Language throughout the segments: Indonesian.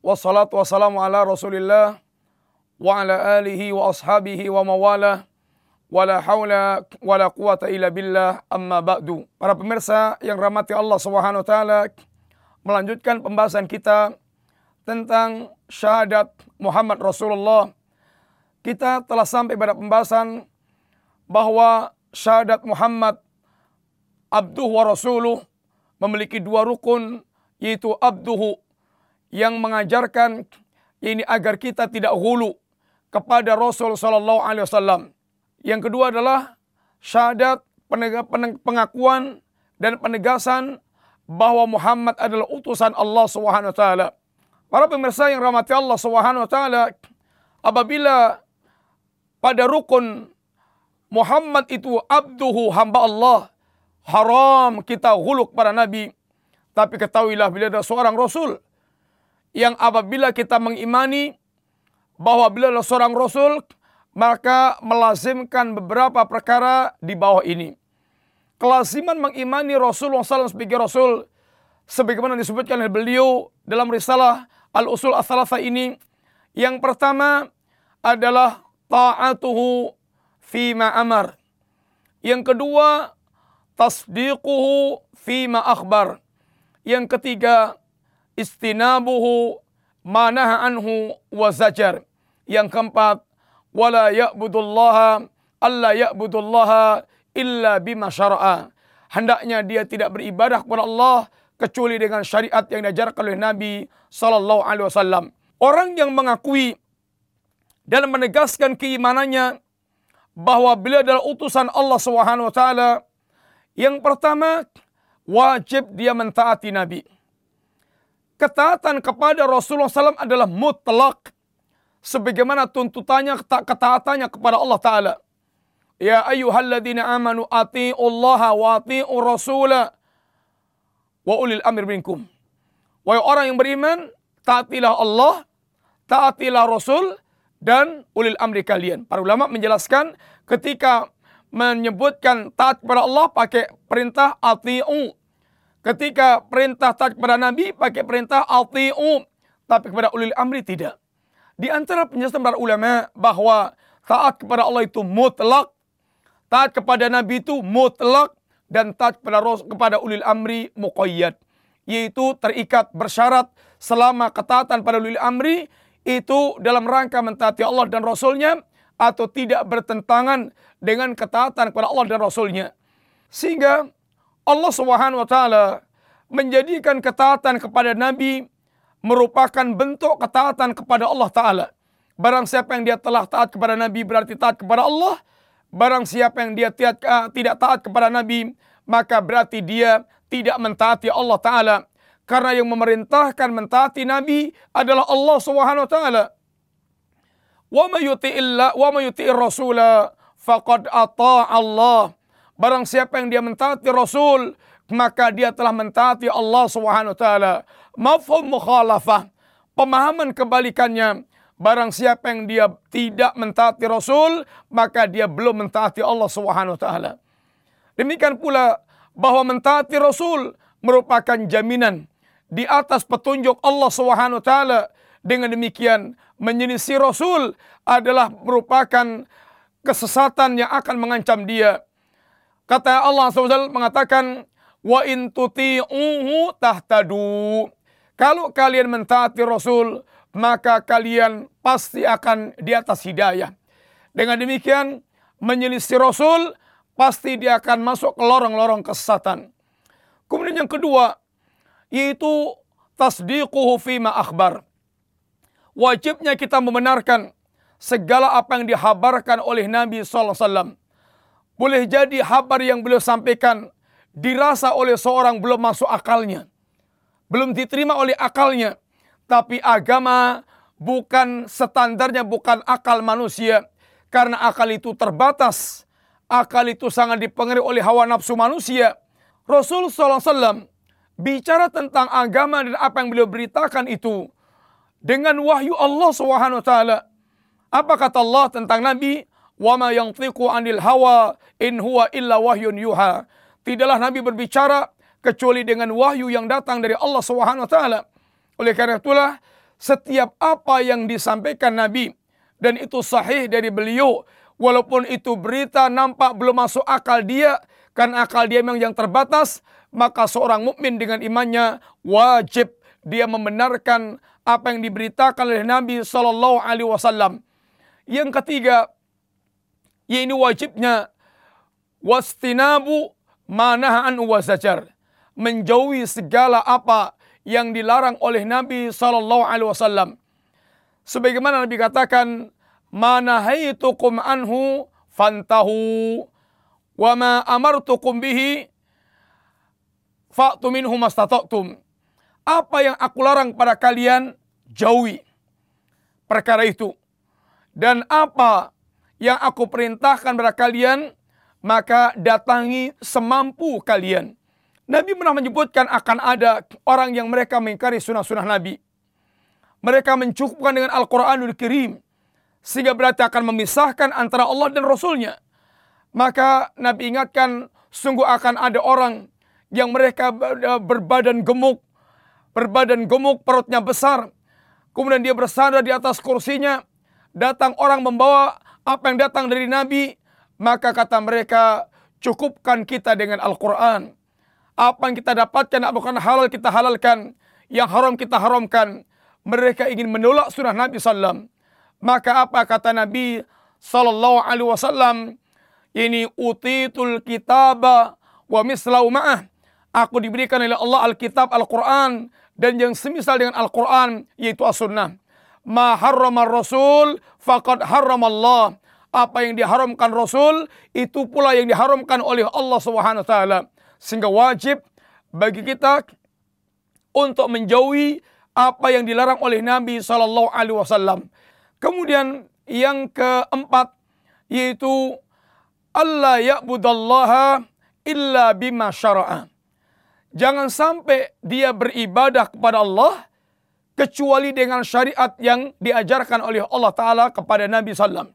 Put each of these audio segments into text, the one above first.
Wassalatu wassalamu ala rasulillah Wa ala alihi wa ashabihi wa mawala Wa la hawla wa la quwata illa billah. Amma ba'du. Para pemirsa yang rahmati Allah subhanahu wa ta'ala Melanjutkan pembahasan kita Tentang syahadat Muhammad Rasulullah. Kita telah sampai pada pembahasan bahwa syahadat Muhammad abduh wa rasuluh memiliki dua rukun yaitu abduhu yang mengajarkan ini agar kita tidak hulu kepada Rasul sallallahu alaihi wasallam. Yang kedua adalah syahadat pengakuan dan penegasan bahwa Muhammad adalah utusan Allah Subhanahu wa taala. Para pemirsa yang rahmati Allah Subhanahu wa taala, apabila pada rukun Muhammad itu abduhu hamba Allah. Haram kita huluk pada Nabi. Tapi ketahuilah bila ada seorang Rasul. Yang apabila kita mengimani bahwa bila ada seorang Rasul. Maka melazimkan beberapa perkara di bawah ini. Kelaziman mengimani Rasulullah SAW sebagai Rasul. Sebagaimana disebutkan oleh beliau dalam risalah Al-Usul As-Salasa ini. Yang pertama adalah ta'atuhu fima amar. Yang kedua, tasdiquhu fima akhbar. Yang ketiga, istinabuhu manaha anhu wa zajar. Yang keempat, wala ya'budullaha alla ya'budullaha illa bima syara'a. Hendaknya dia tidak beribadah kepada Allah kecuali dengan syariat yang diajarkan oleh Nabi sallallahu alaihi wasallam. Orang yang mengakui dan menegaskan keimanannya bahwa beliau adalah utusan Allah Subhanahu wa taala. Yang pertama, wajib dia mentaati Nabi. Ketaatan kepada Rasulullah SAW adalah mutlak. Sebagaimana tuntutannya ketaatannya kepada Allah Ta'ala. Ya ayyuhalladzina amanu ati'ullaha wa ati'u rasula wa ulil amir minkum. Wahai orang yang beriman, taatilah Allah, taatilah Rasul, dan ulil amri kalian. Para ulama menjelaskan ketika menyebutkan taat kepada Allah pakai perintah ati'u. Ketika perintah taat kepada Nabi pakai perintah ati'u. Tapi kepada ulil amri tidak. Di antara penjelasan para ulama bahwa taat kepada Allah itu mutlak. Taat kepada Nabi itu mutlak. Dan taat kepada, kepada ulil amri muqayyad. Yaitu terikat bersyarat selama ketaatan pada ulil amri itu dalam rangka mentaati Allah dan Rasulnya atau tidak bertentangan dengan ketaatan kepada Allah dan Rasulnya. Sehingga Allah Subhanahu wa taala menjadikan ketaatan kepada Nabi merupakan bentuk ketaatan kepada Allah taala. Barang siapa yang dia telah taat kepada Nabi berarti taat kepada Allah. Barang siapa yang dia tidak taat kepada Nabi maka berarti dia tidak mentaati Allah taala karena yang memerintahkan mentaati Nabi adalah Allah Subhanahu wa taala. Wa may yuti'illa wa may yuti'ir rasula faqad Allah. Barang siapa yang dia mentaati Rasul, maka dia telah mentaati Allah Subhanahu wa taala. Mafhum mukhalafah. Pemahaman kebalikannya, barang siapa yang dia tidak mentaati Rasul, maka dia belum mentaati Allah Subhanahu wa taala. Demikian pula bahwa mentaati Rasul merupakan jaminan di atas petunjuk Allah Subhanahu wa taala. Dengan demikian menyelisih Rasul adalah merupakan kesesatan yang akan mengancam dia. Kata Allah SWT mengatakan wa in tuti'uhu tahtadu. Kalau kalian mentaati Rasul, maka kalian pasti akan di atas hidayah. Dengan demikian, menyelisih Rasul, pasti dia akan masuk ke lorong-lorong kesesatan. Kemudian yang kedua, yaitu tasdiquhu fima akhbar. Wajibnya kita membenarkan segala apa yang dihabarkan oleh Nabi SAW. Boleh jadi habar yang beliau sampaikan dirasa oleh seorang belum masuk akalnya. Belum diterima oleh akalnya. Tapi agama bukan standarnya bukan akal manusia. Karena akal itu terbatas. Akal itu sangat dipengaruhi oleh hawa nafsu manusia. Rasul SAW bicara tentang agama dan apa yang beliau beritakan itu dengan wahyu Allah SWT. Apa kata Allah tentang Nabi? Wa ma yantiqu anil hawa in huwa illa wahyun yuha. Tidaklah Nabi berbicara kecuali dengan wahyu yang datang dari Allah Subhanahu wa taala. Oleh karena itulah setiap apa yang disampaikan Nabi dan itu sahih dari beliau walaupun itu berita nampak belum masuk akal dia kan akal dia memang yang terbatas maka seorang mukmin dengan imannya wajib dia membenarkan apa yang diberitakan oleh Nabi Shallallahu Alaihi Wasallam. Yang ketiga, yaitu wajibnya wastinabu manahan wazajar menjauhi segala apa yang dilarang oleh Nabi Sallallahu Alaihi Wasallam. Sebagaimana Nabi katakan, mana haitukum anhu fantahu wa ma amartukum bihi fa'tu minhu mastata'tum. Apa yang aku larang pada kalian, jauhi perkara itu. Dan apa yang aku perintahkan kepada kalian, maka datangi semampu kalian. Nabi pernah menyebutkan akan ada orang yang mereka mengingkari sunnah-sunnah Nabi. Mereka mencukupkan dengan Al-Quranul Kirim. Sehingga berarti akan memisahkan antara Allah dan Rasulnya. Maka Nabi ingatkan sungguh akan ada orang yang mereka berbadan gemuk. Berbadan gemuk, perutnya besar. Kemudian dia bersandar di atas kursinya datang orang membawa apa yang datang dari Nabi, maka kata mereka, cukupkan kita dengan Al-Quran. Apa yang kita dapatkan, bukan halal kita halalkan, yang haram kita haramkan. Mereka ingin menolak surah Nabi SAW. Maka apa kata Nabi Sallallahu Alaihi Wasallam? Ini utitul kitaba wa mislau ma'ah. Aku diberikan oleh Allah Alkitab Al-Quran dan yang semisal dengan Al-Quran yaitu As-Sunnah ma harrama rasul faqad Allah. Apa yang diharamkan Rasul itu pula yang diharamkan oleh Allah Subhanahu wa taala. Sehingga wajib bagi kita untuk menjauhi apa yang dilarang oleh Nabi sallallahu alaihi wasallam. Kemudian yang keempat yaitu Allah ya'budallaha illa bima syara'a. Jangan sampai dia beribadah kepada Allah kecuali dengan syariat yang diajarkan oleh Allah Ta'ala kepada Nabi Sallam.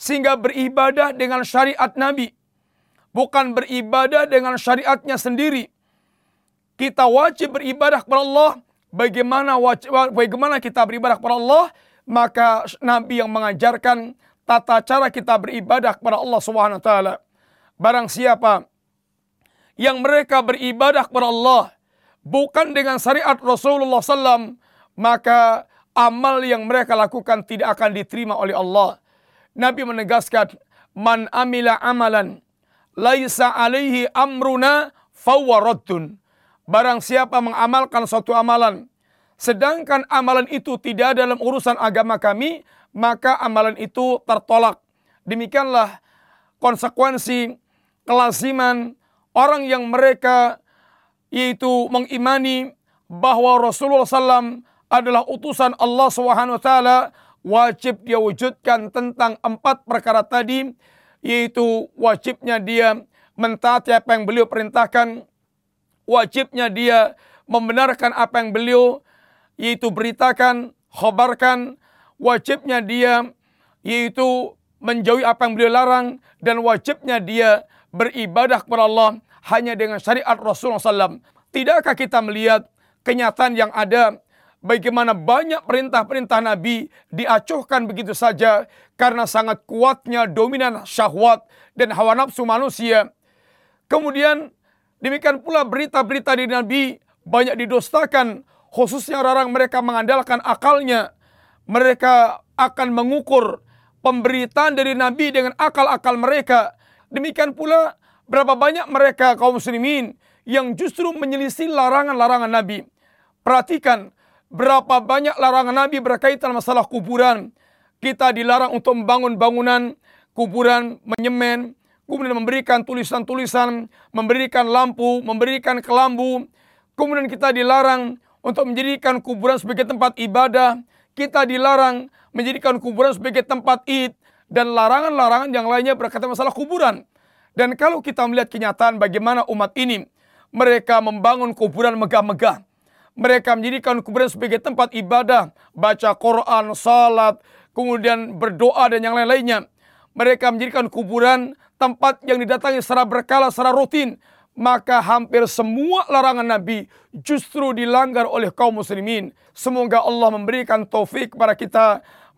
Sehingga beribadah dengan syariat Nabi. Bukan beribadah dengan syariatnya sendiri. Kita wajib beribadah kepada Allah. Bagaimana, wajib, bagaimana kita beribadah kepada Allah? Maka Nabi yang mengajarkan tata cara kita beribadah kepada Allah Taala. Barang siapa yang mereka beribadah kepada Allah bukan dengan syariat Rasulullah SAW, maka amal yang mereka lakukan tidak akan diterima oleh Allah. Nabi menegaskan, man amila amalan laisa alaihi amruna fawaradun. Barang siapa mengamalkan suatu amalan, sedangkan amalan itu tidak dalam urusan agama kami, maka amalan itu tertolak. Demikianlah konsekuensi kelaziman orang yang mereka yaitu mengimani bahwa Rasulullah SAW adalah utusan Allah swt wajib dia wujudkan tentang empat perkara tadi yaitu wajibnya dia mentaati apa yang beliau perintahkan wajibnya dia membenarkan apa yang beliau yaitu beritakan khobarkan wajibnya dia yaitu menjauhi apa yang beliau larang dan wajibnya dia beribadah kepada Allah hanya dengan syariat Rasulullah SAW. Tidakkah kita melihat kenyataan yang ada bagaimana banyak perintah-perintah Nabi diacuhkan begitu saja karena sangat kuatnya dominan syahwat dan hawa nafsu manusia. Kemudian demikian pula berita-berita dari Nabi banyak didostakan khususnya orang mereka mengandalkan akalnya. Mereka akan mengukur pemberitaan dari Nabi dengan akal-akal mereka. Demikian pula berapa banyak mereka kaum muslimin yang justru menyelisih larangan-larangan Nabi. Perhatikan berapa banyak larangan Nabi berkaitan masalah kuburan. Kita dilarang untuk membangun bangunan kuburan, menyemen, kemudian memberikan tulisan-tulisan, memberikan lampu, memberikan kelambu. Kemudian kita dilarang untuk menjadikan kuburan sebagai tempat ibadah. Kita dilarang menjadikan kuburan sebagai tempat id dan larangan-larangan yang lainnya berkaitan masalah kuburan. Dan kalau kita melihat kenyataan bagaimana umat ini mereka membangun kuburan megah-megah. Mereka menjadikan kuburan sebagai tempat ibadah, baca Quran, salat, kemudian berdoa dan yang lain-lainnya. Mereka menjadikan kuburan tempat yang didatangi secara berkala, secara rutin. Maka hampir semua larangan Nabi justru dilanggar oleh kaum muslimin. Semoga Allah memberikan taufik kepada kita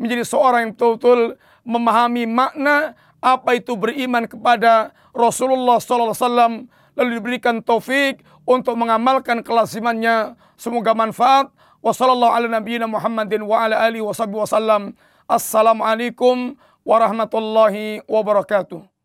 menjadi seorang yang betul-betul memahami makna apa itu beriman kepada Rasulullah SAW lalu diberikan taufik untuk mengamalkan kelasimannya semoga manfaat. Wassalamualaikum warahmatullahi wabarakatuh